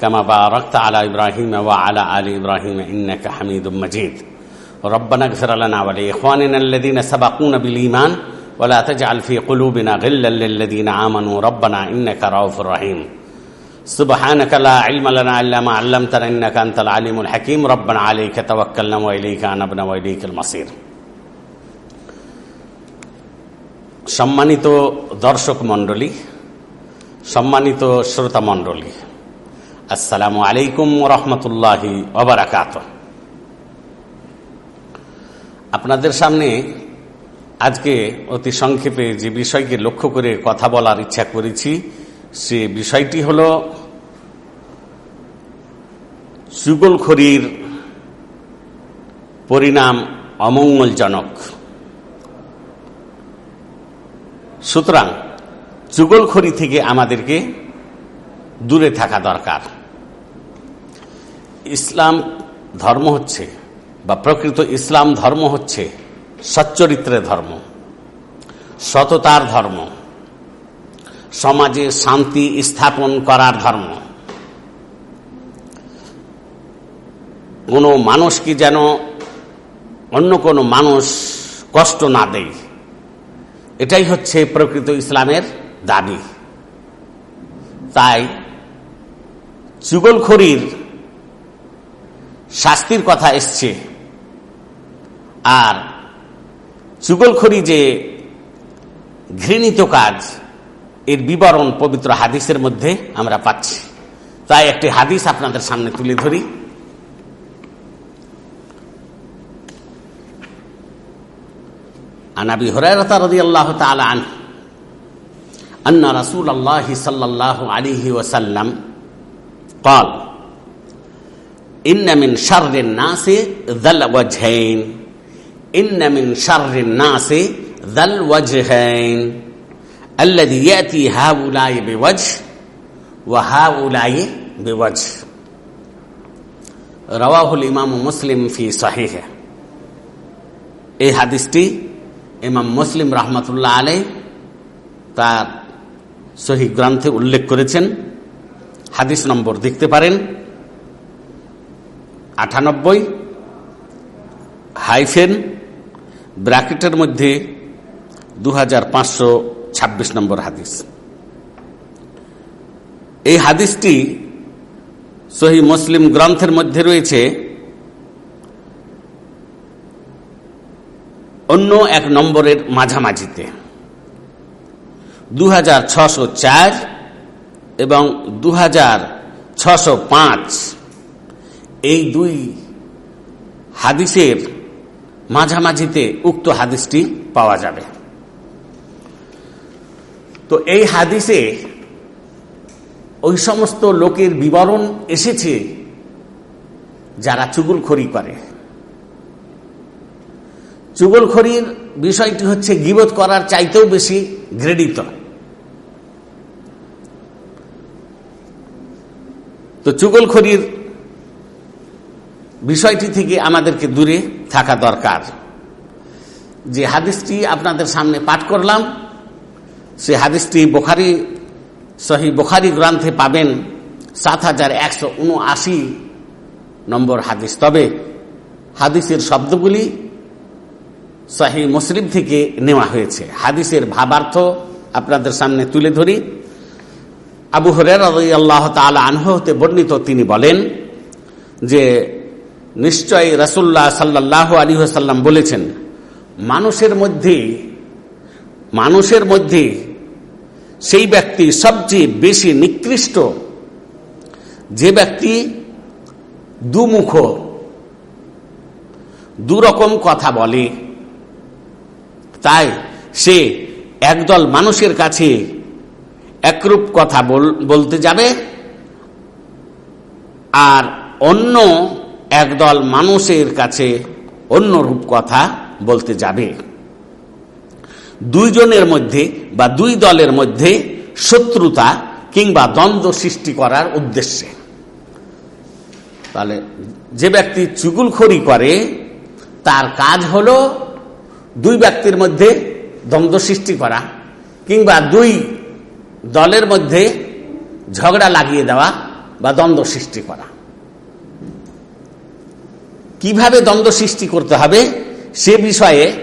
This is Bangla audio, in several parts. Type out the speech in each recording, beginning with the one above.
كما باركت على ابراهيم وعلى ال ابراهيم انك حميد مجيد ربنا اغفر لنا ولاخواننا الذين سبقونا بالايمان ولا تجعل في قلوبنا غلا للذين امنوا ربنا انك رؤوف رحيم سبحانك لا علم لنا الا ما علمتنا انك انت العليم الحكيم ربنا عليك توكلنا واليك انبنا واليك المصير সম্মানিত দর্শক মণ্ডলী সম্মানিত শ্রোতা মণ্ডলী আসসালামু আলাইকুম রহমতুল্লাহি অবরাকাত আপনাদের সামনে আজকে অতি সংক্ষেপে যে বিষয়কে লক্ষ্য করে কথা বলার ইচ্ছা করেছি, সে বিষয়টি হল সুগলখড়ির পরিণাম অমঙ্গলজনক। সুতরাং চুগলখড়ি থেকে আমাদেরকে দূরে থাকা দরকার। ইসলাম ধর্ম হচ্ছে বা প্রকৃত ইসলাম ধর্ম হচ্ছে সচ্চরিত্রের ধর্ম, সততার ধর্ম, সমাজে শান্তি স্থাপন করার ধর্ম। কোনো মানুষকে যেন অন্য কোনো মানুষ কষ্ট না দেয়? এটাই হচ্ছে প্রকৃত ইসলামের দাবি। তাই চুগলখড়ির শাস্তির কথা এসছে আর চুগলখড়ি যে ঘৃণিত কাজ এর বিবরণ পবিত্র হাদিসের মধ্যে আমরা পাচ্ছি তাই একটি হাদিস আপনাদের সামনে তুলে ধরি عن ابي هريره رضي الله تعالى عنه ان رسول الله صلى الله عليه وسلم قال ان من شر الناس ذا الوجهين ان من شر الناس ذا الوجهين الذي ياتي هؤلاء بوجه وهؤلاء بوجه رواه الامام مسلم في صحيحه এই হাদিসটি ইমাম মুসলিম রহমতুল্লাহ আলাই তার সহি গ্রন্থে উল্লেখ করেছেন হাদিস নম্বর দেখতে পারেন আটানব্বই, হাইফেন, ব্র্যাকেটের মধ্যে দু হাজার পাঁচশো ছাব্বিশ নম্বর হাদিস। এই হাদিসটি সহি মুসলিম গ্রন্থের মধ্যে রয়েছে। অন্য এক নম্বরের মাঝামাঝিতে। দু এবং দু এই দুই হাদিসের মাঝামাঝিতে উক্ত হাদিসটি পাওয়া যাবে। তো এই হাদিসে ওই সমস্ত লোকের বিবরণ এসেছে যারা চুগুলখড়ি করে। চুগলখড়ির বিষয়টি হচ্ছে গিবত করার চাইতেও বেশি ঘৃণিত। তো চুগলখড়ির বিষয়টি থেকে আমাদেরকে দূরে থাকা দরকার। যে হাদিসটি আপনাদের সামনে পাঠ করলাম, সে হাদিসটি বোখারি, সহি বোখারি গ্রন্থে পাবেন সাত হাজার একশো উনআশি নম্বর হাদিস। তবে হাদিসের শব্দগুলি সহি মুসলিম থেকে নেওয়া হয়েছে। হাদিসের ভাবার্থ আপনাদের সামনে তুলে ধরি। আবু হরের আল্লাহ তালা আনহ হতে বর্ণিত তিনি বলেন যে নিশ্চয় রাসুল্লাহ সাল্লাহ আলী সাল্লাম বলেছেন, মানুষের মধ্যে মানুষের মধ্যে সেই ব্যক্তি সবচেয়ে বেশি নিকৃষ্ট, যে ব্যক্তি দুমুখ, দুরকম কথা বলে, তাই সে একদল মানুষের কাছে একরূপ কথা বলতে যাবে, আর অন্য একদল মানুষের কাছে অন্য রূপ কথা বলতে যাবে। দুইজনের মধ্যে বা দুই দলের মধ্যে শত্রুতা কিংবা দ্বন্দ্ব সৃষ্টি করার উদ্দেশ্যে। তাহলে যে ব্যক্তি চুগুলখড়ি করে, তার কাজ হলো দুই ব্যক্তির মধ্যে দ্বন্দ্ব সৃষ্টি করা কিংবা দুই দলের মধ্যে ঝগড়া লাগিয়ে দেওয়া বা দ্বন্দ্ব সৃষ্টি করা। কীভাবে দ্বন্দ্ব সৃষ্টি করতে হবে সে বিষয়ে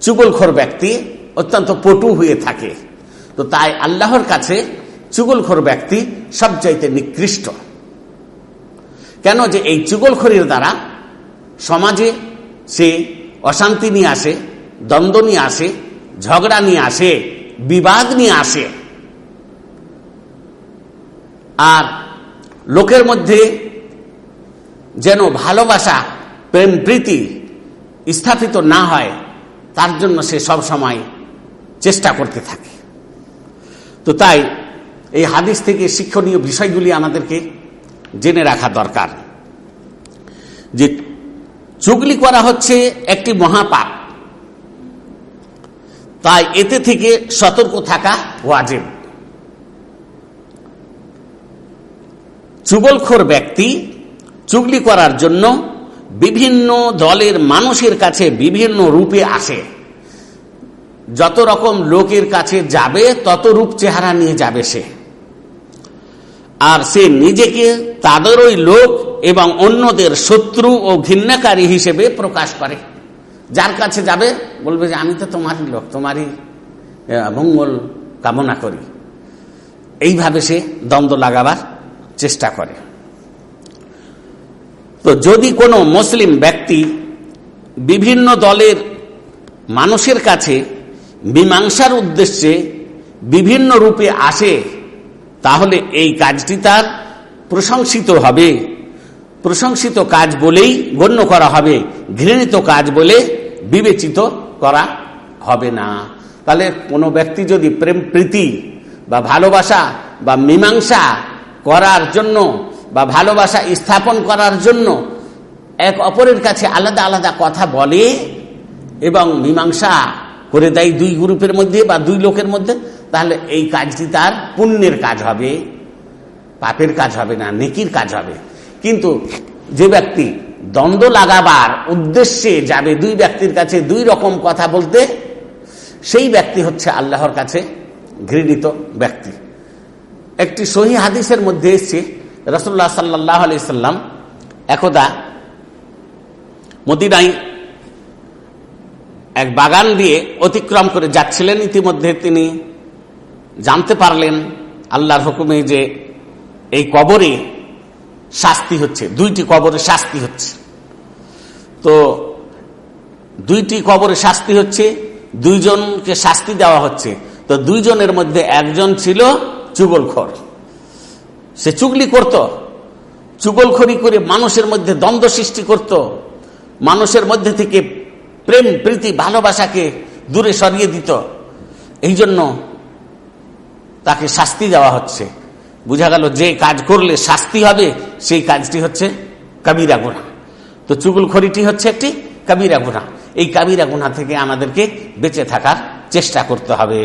চুগলখোর ব্যক্তি অত্যন্ত পটু হয়ে থাকে। তো তাই আল্লাহর কাছে চুগলখোর ব্যক্তি সবচাইতে নিকৃষ্ট। কেন যে এই চুগলখড়ির দ্বারা সমাজে সে অশান্তি নিয়ে আসে, দ্বন্দ্ব নিয়ে আসে, ঝগড়া নিয়ে আসে, বিবাদ নিয়ে আসে। আর লোকের মধ্যে যেন ভালোবাসা প্রেম প্রীতি স্থাপিত না হয়, তার জন্য সে সব সময় চেষ্টা করতে থাকে। তো তাই এই হাদিস থেকে শিক্ষণীয় বিষয়গুলি আমাদেরকে জেনে রাখা দরকার। যে চুগলি করা হচ্ছে একটি মহাপাপ। তাই এতে থেকে সতর্ক থাকা ওয়াজেব। চুগলখোর ব্যক্তি চুগলি করার জন্য বিভিন্ন দলের মানুষের কাছে বিভিন্ন রূপে আসে। যত রকম লোকের কাছে যাবে, তত রূপ চেহারা নিয়ে যাবে সে। আর সে নিজেকে তাদেরই লোক এবং অন্যদের শত্রু ও ঘৃণাকারী হিসেবে প্রকাশ করে। যার কাছে যাবে, বলবে যে, আমি তো তোমারই লোক, তোমারই মঙ্গল কামনা করি। এইভাবে সে দ্বন্দ্ব লাগাবার চেষ্টা করে। তো যদি কোনো মুসলিম ব্যক্তি বিভিন্ন দলের মানুষের কাছে মীমাংসার উদ্দেশ্যে বিভিন্ন রূপে আসে, তাহলে এই কাজটি তার প্রশংসিত হবে। প্রশংসিত কাজ বলেই গণ্য করা হবে, ঘৃণিত কাজ বলে বিবেচিত করা হবে না। তাহলে কোনো ব্যক্তি যদি প্রেম প্রীতি বা ভালোবাসা বা মীমাংসা করার জন্য বা ভালোবাসা স্থাপন করার জন্য এক অপরের কাছে আলাদা আলাদা কথা বলে এবং মীমাংসা করে দেয় দুই গ্রুপের মধ্যে বা দুই লোকের মধ্যে, তাহলে এই কাজটি তার পুণ্যের কাজ হবে, পাপের কাজ হবে না, নেকির কাজ হবে। কিন্তু যে ব্যক্তি দ্বন্দ্ব লাগাবার উদ্দেশ্যে যাবে দুই ব্যক্তির কাছে দুই রকম কথা বলতে, সেই ব্যক্তি হচ্ছে আল্লাহর কাছে ঘৃণিত ব্যক্তি। একটি সহি হাদিসের মধ্যে এসছে রসুল্লাহ সাল্লাহ আলি সাল্লাম একদা মদিনাই এক বাগান দিয়ে অতিক্রম করে যাচ্ছিলেন। ইতিমধ্যে তিনি জানতে পারলেন আল্লাহর হুকুমে যে এই কবরে শাস্তি হচ্ছে, দুইটি কবরে শাস্তি হচ্ছে। তো দুইটি কবরে শাস্তি হচ্ছে, দুইজনকে শাস্তি দেওয়া হচ্ছে। তো দুইজনের মধ্যে একজন ছিল চুগলখর সে চুগলি করত, চুগলখড়ি করে মানুষের মধ্যে দ্বন্দ্ব সৃষ্টি করত, মানুষের মধ্যে থেকে প্রেম, প্রীতি, ভালোবাসাকে দূরে সরিয়ে দিত। এই জন্য তাকে শাস্তি দেওয়া হচ্ছে। বুঝা গেল যে কাজ করলে শাস্তি হবে, সেই কাজটি হচ্ছে কাবিরা গুণা। তো চুগুলখড়িটি হচ্ছে একটি কাবিরা গুণা। এই কাবিরা গুণা থেকে আমাদেরকে বেঁচে থাকার চেষ্টা করতে হবে।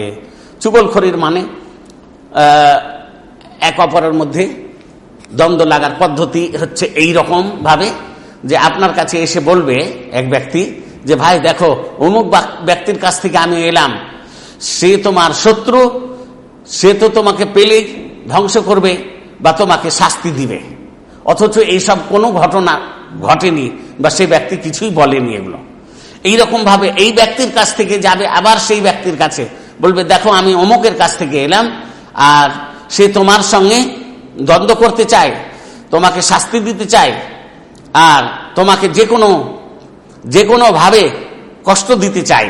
চুগলখড়ির মানে এক অপরের মধ্যে দ্বন্দ্ব লাগার পদ্ধতি হচ্ছে এই রকম ভাবে যে আপনার কাছে এসে বলবে এক ব্যক্তি যে, ভাই, দেখো, অমুক ব্যক্তির কাছ থেকে আমি এলাম। সে তোমার শত্রু, সে তো তোমাকে পেলে ধ্বংস করবে বা তোমাকে শাস্তি দিবে। অথচ এইসব কোনো ঘটনা ঘটেনি বা সেই ব্যক্তি কিছুই বলেনি এগুলো। এইরকম ভাবে এই ব্যক্তির কাছ থেকে যাবে আবার সেই ব্যক্তির কাছে বলবে, দেখো, আমি অমুকের কাছ থেকে এলাম, আর সে তোমার সঙ্গে দ্বন্দ্ব করতে চায়, তোমাকে শাস্তি দিতে চায়, আর তোমাকে যে কোনো, যে কোনোভাবে কষ্ট দিতে চায়,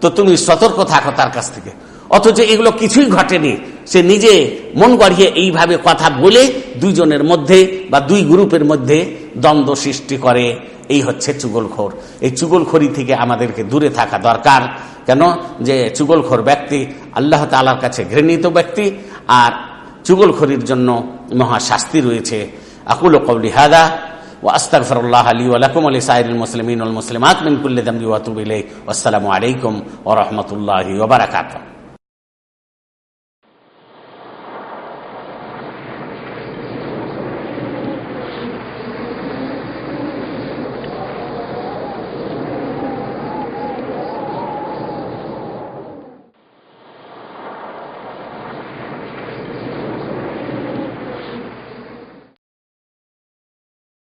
তো তুমি সতর্ক থাকো তার কাছ থেকে। অথচ এগুলো কিছুই ঘটেনি। সে নিজে মন গড়িয়ে এইভাবে কথা বলে দুইজনের মধ্যে বা দুই গ্রুপের মধ্যে দ্বন্দ্ব সৃষ্টি করে। এই হচ্ছে চুগলখোর। এই চুগলখড়ি থেকে আমাদেরকে দূরে থাকা দরকার। কেন? যে চুগলখোর ব্যক্তি আল্লাহ তালার কাছে ঘৃণিত ব্যক্তি আর চুগলখড়ির জন্য মহা শাস্তি রয়েছে আকুল কৌলি হাদা واستغفر الله لي ولكم ولسائر المسلمين والمسلمات من كل ذنب واتوب اليه والسلام عليكم ورحمه الله وبركاته